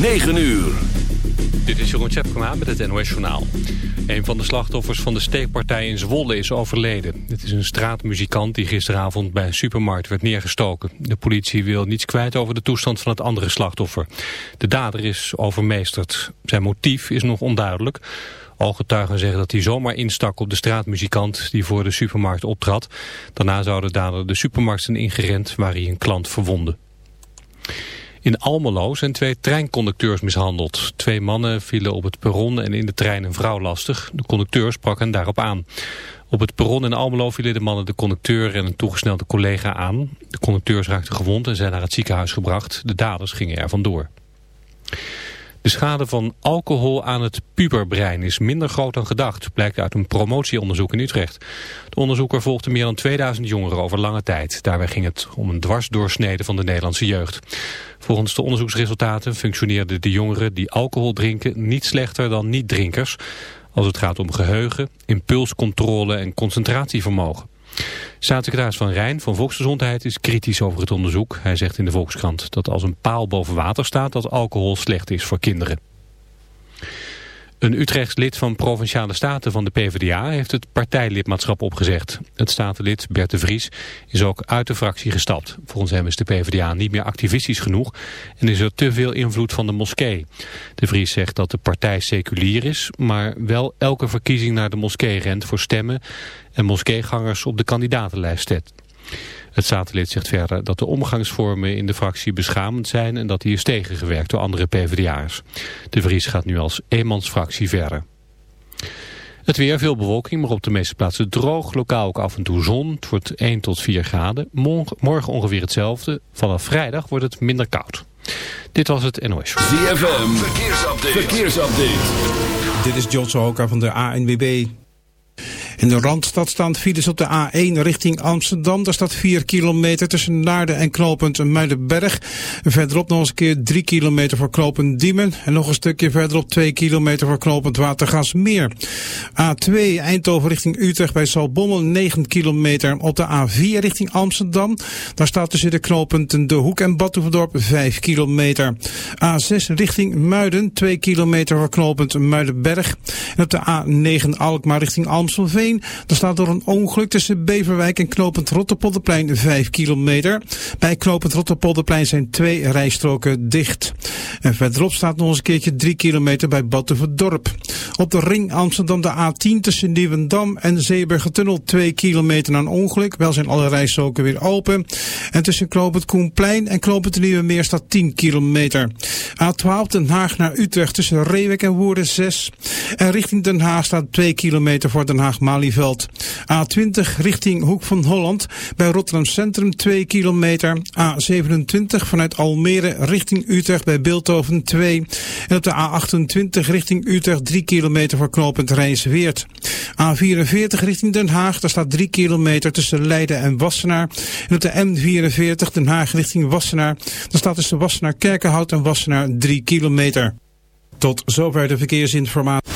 9 uur. Dit is Jeroen Tjepkema met het NOS Journaal. Een van de slachtoffers van de steekpartij in Zwolle is overleden. Het is een straatmuzikant die gisteravond bij een supermarkt werd neergestoken. De politie wil niets kwijt over de toestand van het andere slachtoffer. De dader is overmeesterd. Zijn motief is nog onduidelijk. Ooggetuigen zeggen dat hij zomaar instak op de straatmuzikant die voor de supermarkt optrad. Daarna zou de dader de supermarkt zijn ingerend waar hij een klant verwonde. In Almelo zijn twee treinconducteurs mishandeld. Twee mannen vielen op het perron en in de trein een vrouw lastig. De conducteur sprak hen daarop aan. Op het perron in Almelo vielen de mannen de conducteur en een toegesnelde collega aan. De conducteurs raakten gewond en zijn naar het ziekenhuis gebracht. De daders gingen er vandoor. De schade van alcohol aan het puberbrein is minder groot dan gedacht, blijkt uit een promotieonderzoek in Utrecht. De onderzoeker volgde meer dan 2000 jongeren over lange tijd. Daarbij ging het om een dwarsdoorsnede van de Nederlandse jeugd. Volgens de onderzoeksresultaten functioneerden de jongeren die alcohol drinken niet slechter dan niet-drinkers, als het gaat om geheugen, impulscontrole en concentratievermogen. Staatssecretaris Van Rijn van Volksgezondheid is kritisch over het onderzoek. Hij zegt in de Volkskrant dat als een paal boven water staat dat alcohol slecht is voor kinderen. Een Utrechts lid van Provinciale Staten van de PvdA heeft het partijlidmaatschap opgezegd. Het statenlid Bert de Vries is ook uit de fractie gestapt. Volgens hem is de PvdA niet meer activistisch genoeg en is er te veel invloed van de moskee. De Vries zegt dat de partij seculier is, maar wel elke verkiezing naar de moskee rent voor stemmen en moskeegangers op de kandidatenlijst zet. Het statenlid zegt verder dat de omgangsvormen in de fractie beschamend zijn en dat hij is tegengewerkt door andere PvdA'ers. De Vries gaat nu als eenmansfractie verder. Het weer, veel bewolking, maar op de meeste plaatsen droog. Lokaal ook af en toe zon. Het wordt 1 tot 4 graden. Morgen ongeveer hetzelfde. Vanaf vrijdag wordt het minder koud. Dit was het NOS. ZFM, verkeersupdate. verkeersupdate. Dit is John Sohoka van de ANWB. In de Randstad staan files op de A1 richting Amsterdam. Daar staat 4 kilometer tussen Naarden en knooppunt Muidenberg. Verderop nog eens een keer 3 kilometer voor knooppunt Diemen. En nog een stukje verderop 2 kilometer voor knooppunt Watergasmeer. A2 Eindhoven richting Utrecht bij Salbommel 9 kilometer. Op de A4 richting Amsterdam. Daar staat tussen de knooppunten De Hoek en Badhoevedorp 5 kilometer. A6 richting Muiden 2 kilometer voor knooppunt Muidenberg. En op de A9 Alkmaar richting Amstelveen er staat door een ongeluk tussen Beverwijk en Knopend Rotterpolderplein 5 kilometer. Bij Knopend Rotterpolderplein zijn twee rijstroken dicht. En verderop staat nog eens een keertje 3 kilometer bij Batuverdorp. Op de ring Amsterdam de A10 tussen Nieuwendam en Zeeburgertunnel 2 kilometer een ongeluk. Wel zijn alle rijstroken weer open. En tussen Knopend Koenplein en Knopend Nieuwe Meer staat 10 kilometer. A12 Den Haag naar Utrecht tussen Reewek en Woerden 6. En richting Den Haag staat 2 kilometer voor Den Haag Malieveld. A20 richting Hoek van Holland. Bij Rotterdam Centrum 2 kilometer. A27 vanuit Almere richting Utrecht bij Beeldhoven 2. En op de A28 richting Utrecht 3 kilometer voor knooppunt Rijnsweert. A44 richting Den Haag. Daar staat 3 kilometer tussen Leiden en Wassenaar. En op de M44 Den Haag richting Wassenaar. Daar staat tussen Wassenaar Kerkenhout en Wassenaar 3 kilometer. Tot zover de verkeersinformatie.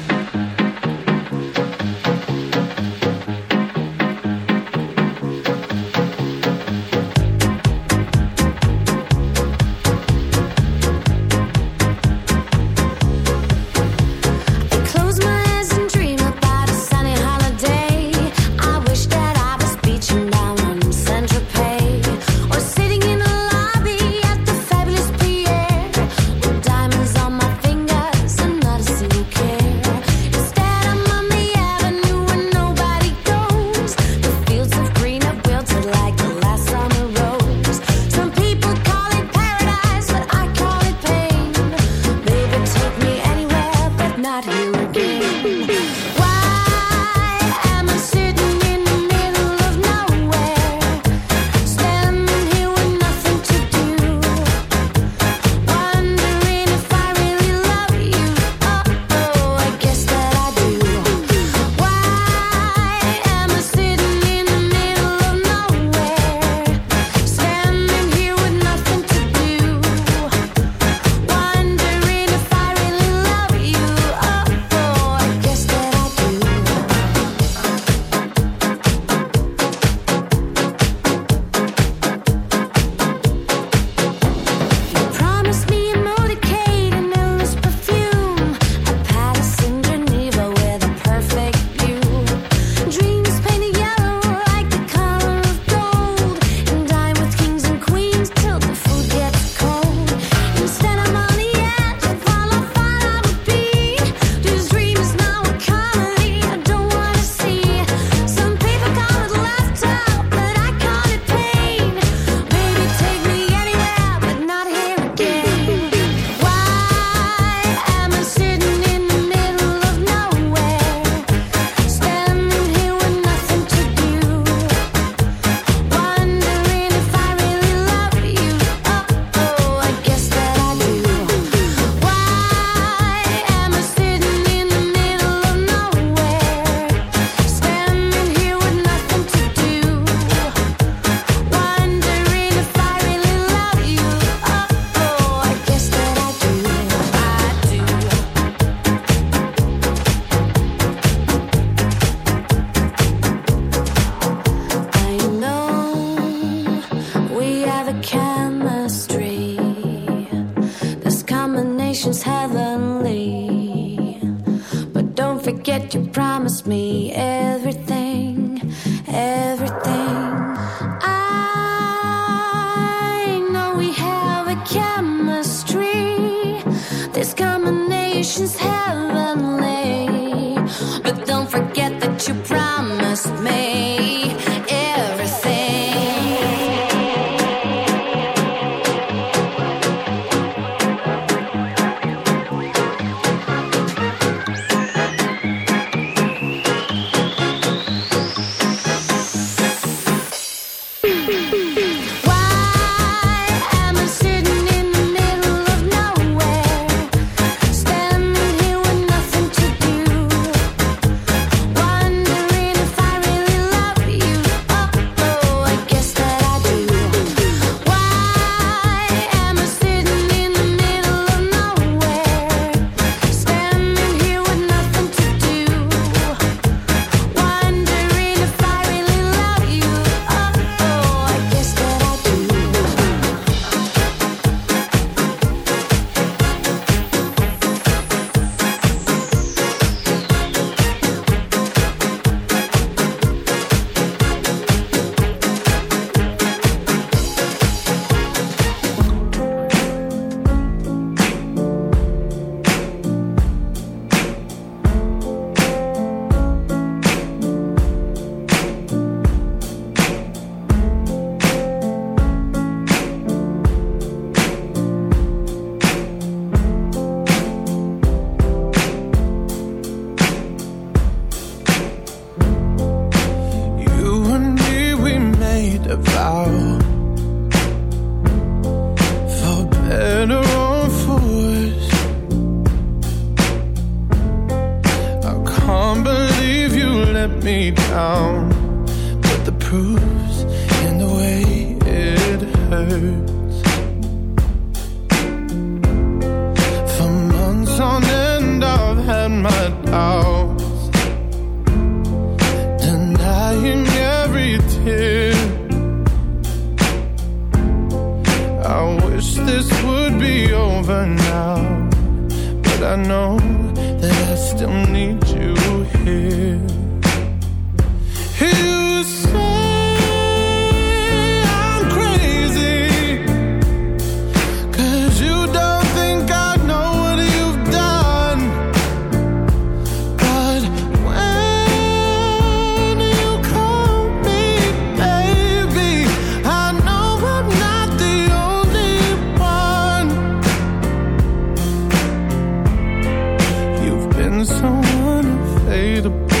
someone who played the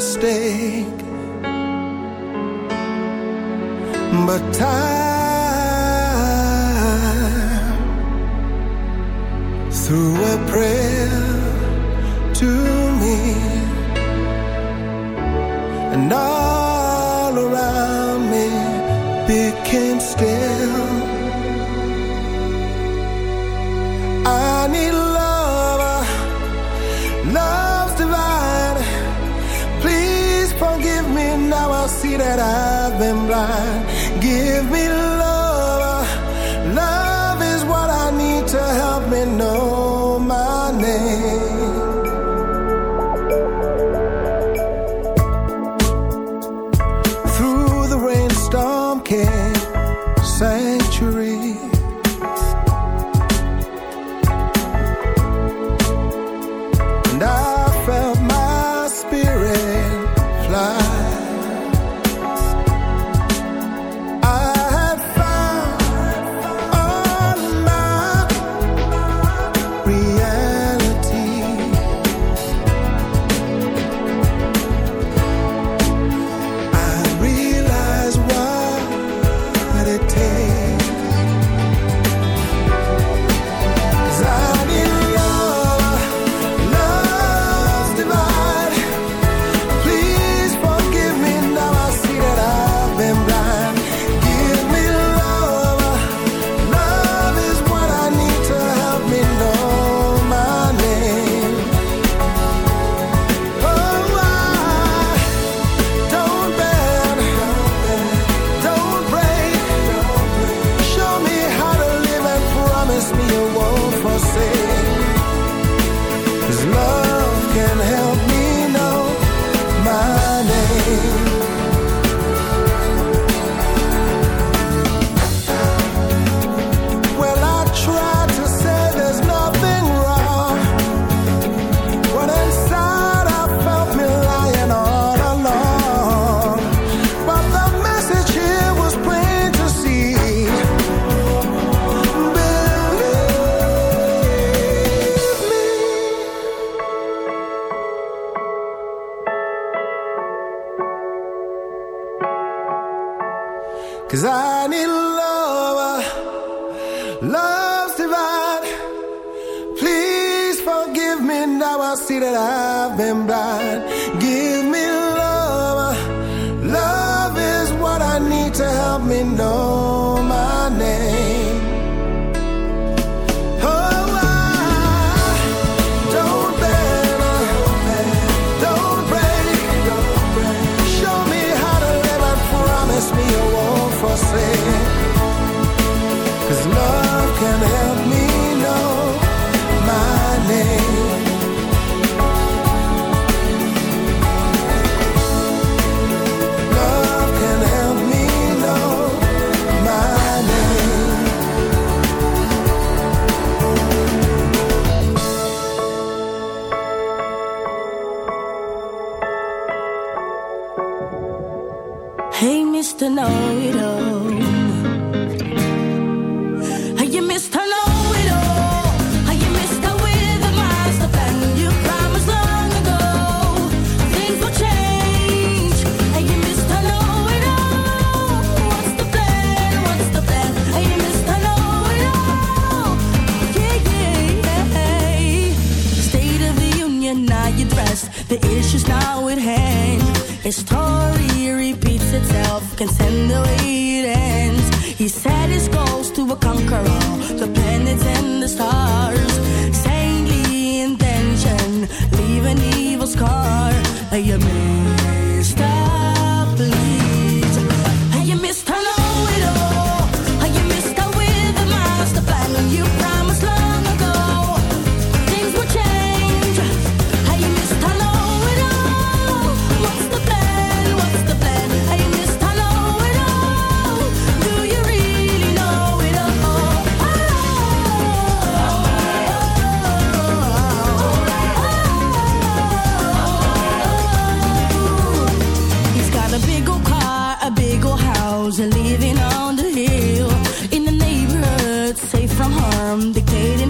mistake. But time through a prayer that I've been blind house and living on the hill. In the neighborhood, safe from harm, dictating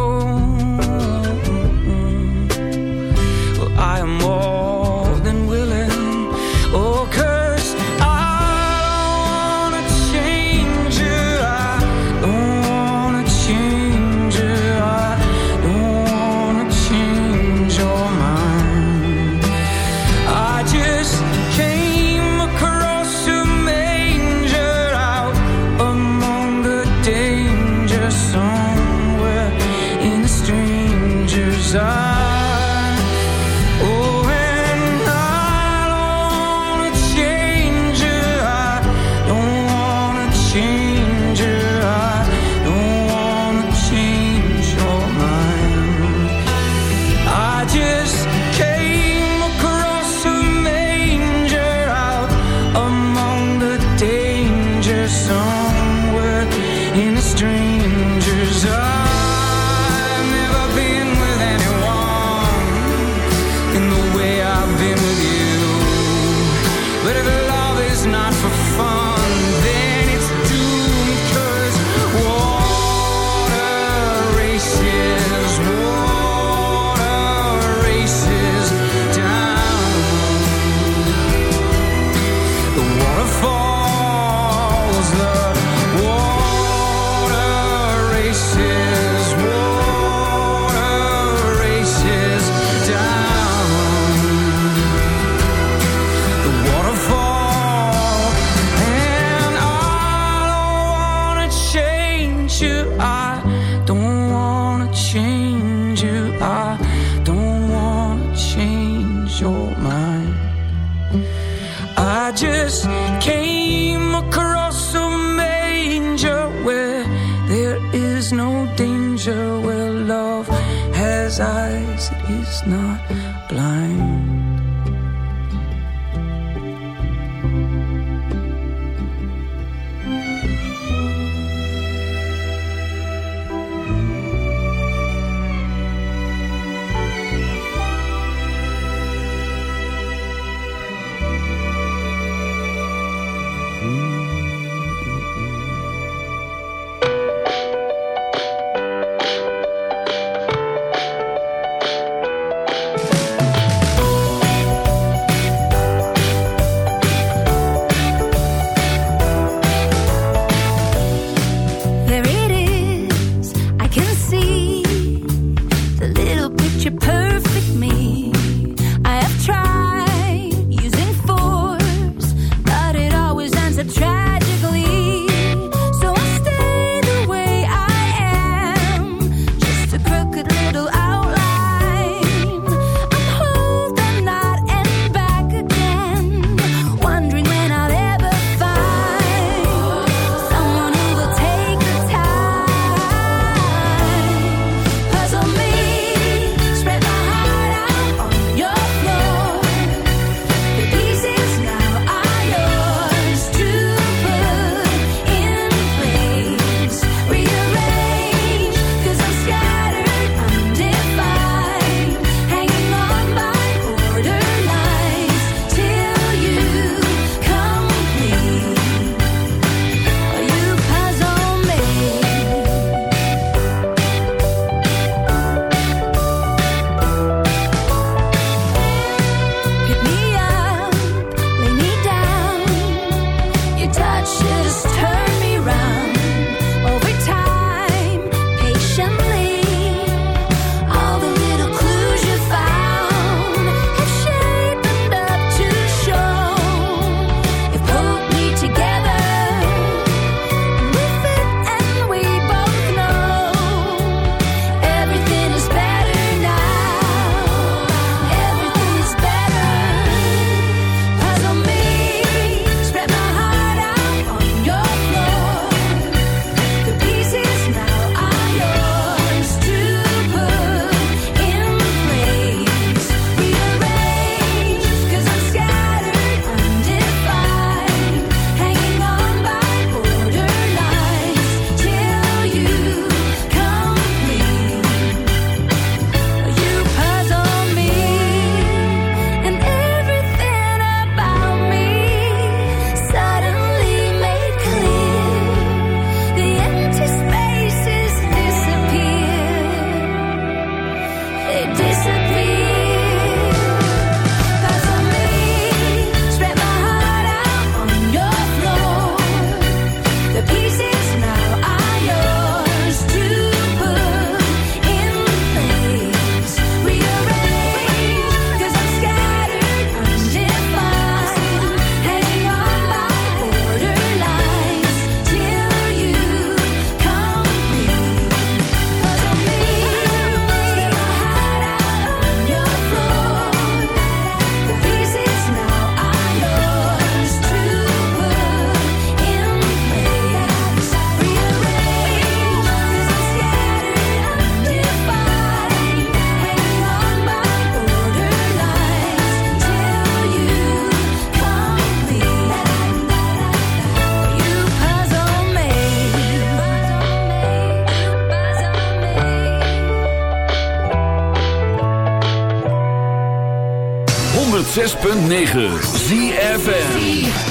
106.9 ZFN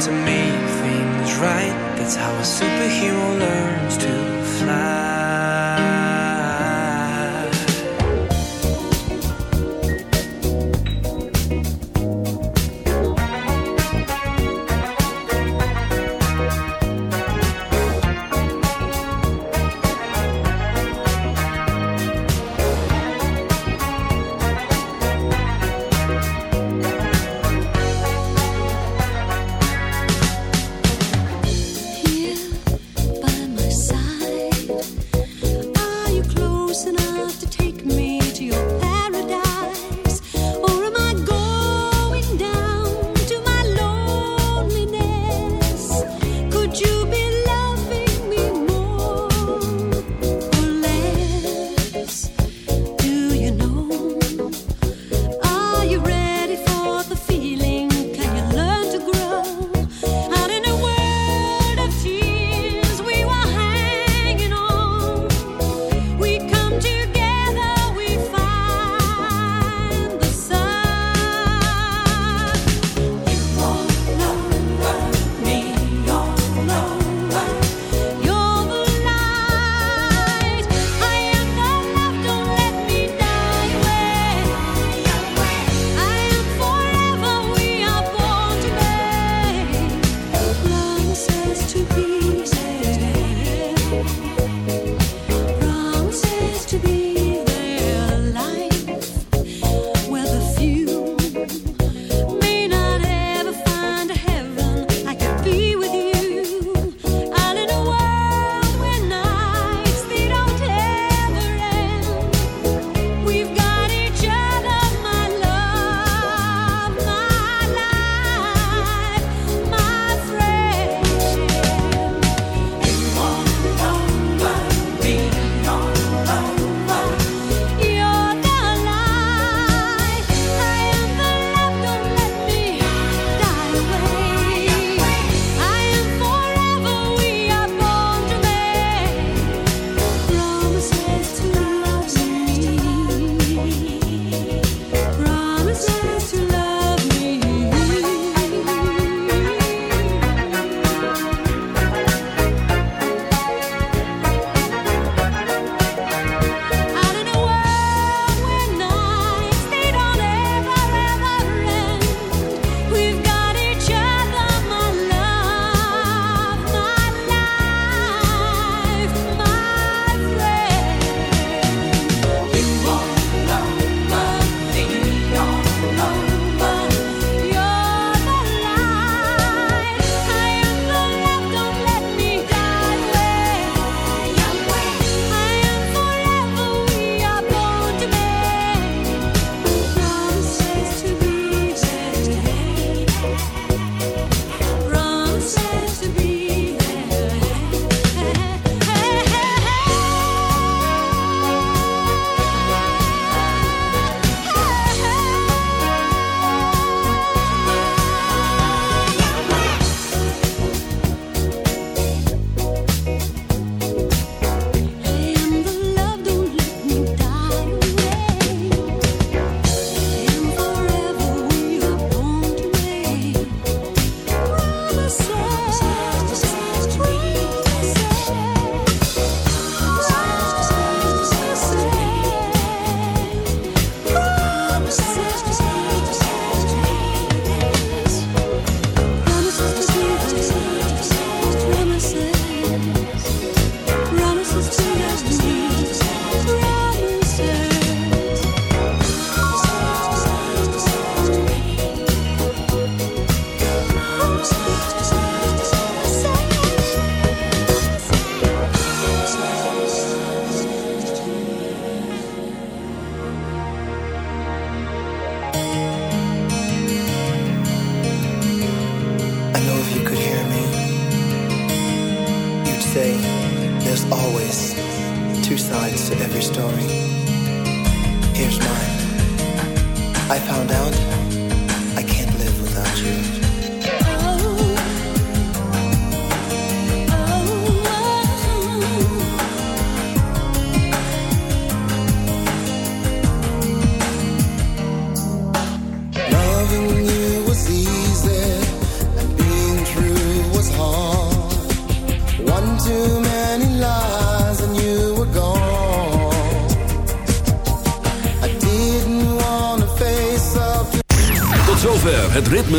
to me.